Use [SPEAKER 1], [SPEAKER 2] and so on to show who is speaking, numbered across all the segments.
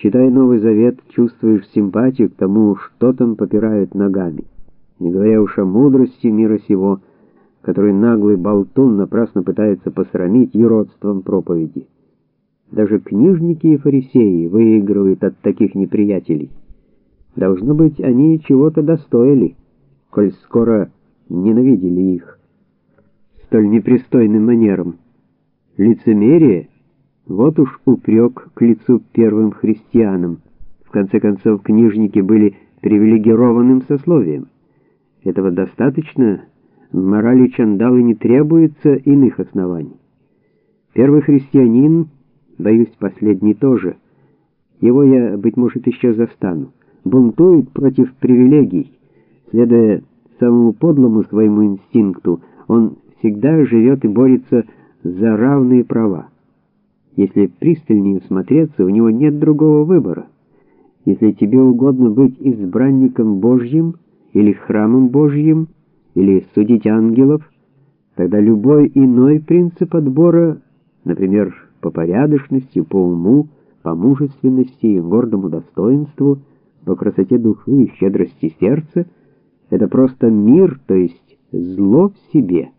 [SPEAKER 1] Читая Новый Завет, чувствуешь симпатию к тому, что там попирают ногами. Не говоря уж о мудрости мира сего, который наглый болтун напрасно пытается посрамить юродством проповеди. Даже книжники и фарисеи выигрывают от таких неприятелей. Должно быть, они чего-то достоили, коль скоро ненавидели их. Столь непристойным манером. Лицемерие — вот уж упрек к лицу первым христианам. В конце концов, книжники были привилегированным сословием. Этого достаточно, морали чандалы не требуется иных оснований. Первый христианин, боюсь, последний тоже, его я, быть может, еще застану, бунтует против привилегий, следуя самому подлому своему инстинкту, он всегда живет и борется за равные права. Если пристальнее смотреться, у него нет другого выбора. Если тебе угодно быть избранником Божьим или храмом Божьим, или судить ангелов, тогда любой иной принцип отбора, например, по порядочности, по уму, по мужественности и гордому достоинству, по красоте души и щедрости сердца, это просто мир, то есть зло в себе.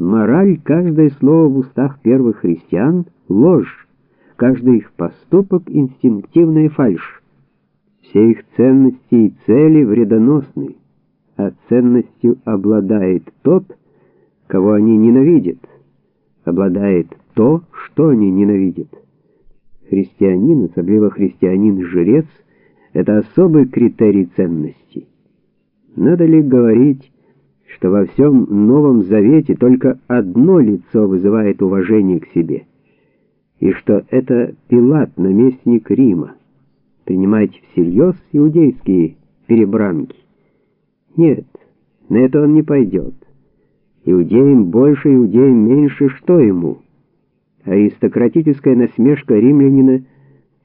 [SPEAKER 1] Мораль, каждое слово в устах первых христиан — ложь, каждый их поступок — инстинктивная фальшь. Все их ценности и цели вредоносны, а ценностью обладает тот, кого они ненавидят, обладает то, что они ненавидят. Христианин, особенно христианин-жрец, это особый критерий ценности. Надо ли говорить, что во всем Новом Завете только одно лицо вызывает уважение к себе, и что это Пилат, наместник Рима, принимать всерьез иудейские перебранки. Нет, на это он не пойдет. Иудеям больше, иудеям меньше, что ему? Аристократическая насмешка римлянина,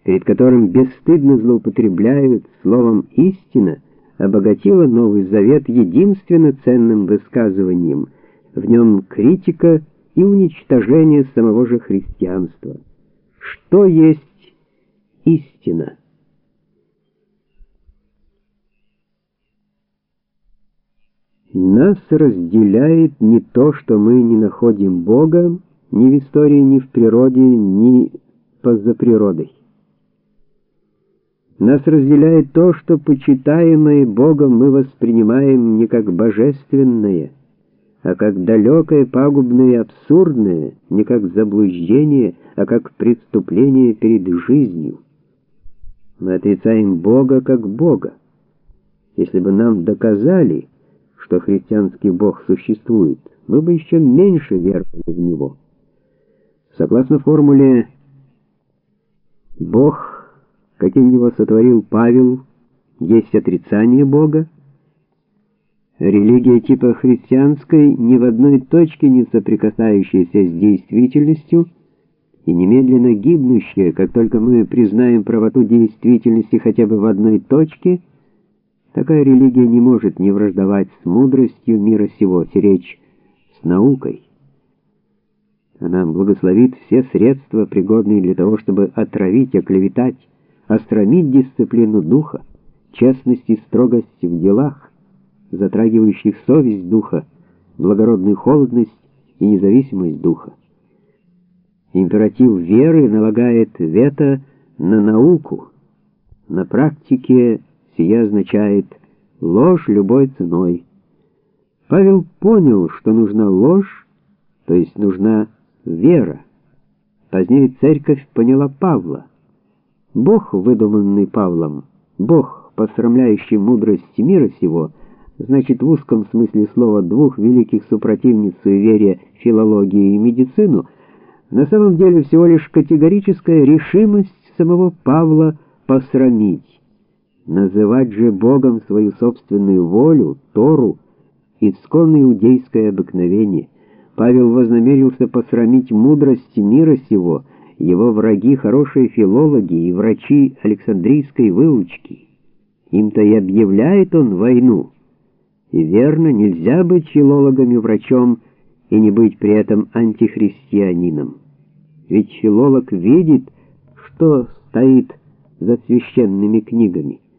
[SPEAKER 1] перед которым бесстыдно злоупотребляют словом «истина», обогатила Новый Завет единственно ценным высказыванием, в нем критика и уничтожение самого же христианства. Что есть истина? Нас разделяет не то, что мы не находим Бога ни в истории, ни в природе, ни поза природой. Нас разделяет то, что почитаемое Богом мы воспринимаем не как божественное, а как далекое, пагубное и абсурдное, не как заблуждение, а как преступление перед жизнью. Мы отрицаем Бога как Бога. Если бы нам доказали, что христианский Бог существует, мы бы еще меньше веровали в Него. Согласно формуле «Бог каким его сотворил Павел, есть отрицание Бога, религия типа христианской ни в одной точке не соприкасающаяся с действительностью и немедленно гибнущая, как только мы признаем правоту действительности хотя бы в одной точке, такая религия не может не враждовать с мудростью мира сего, речь с наукой. Она благословит все средства, пригодные для того, чтобы отравить, оклеветать, остромить дисциплину духа, честность и строгость в делах, затрагивающих совесть духа, благородную холодность и независимость духа. Императив веры налагает вето на науку. На практике сия означает ложь любой ценой. Павел понял, что нужна ложь, то есть нужна вера. Позднее церковь поняла Павла. Бог, выдуманный Павлом, Бог, посрамляющий мудрость мира сего, значит в узком смысле слова двух великих супротивниц суеверия, филологию и медицину, на самом деле всего лишь категорическая решимость самого Павла посрамить. Называть же Богом свою собственную волю, Тору, исконное иудейское обыкновение. Павел вознамерился посрамить мудрость мира сего — его враги хорошие филологи и врачи Александрийской выучки. Им-то и объявляет он войну. И верно, нельзя быть филологом и врачом и не быть при этом антихристианином. Ведь филолог видит, что стоит за священными книгами.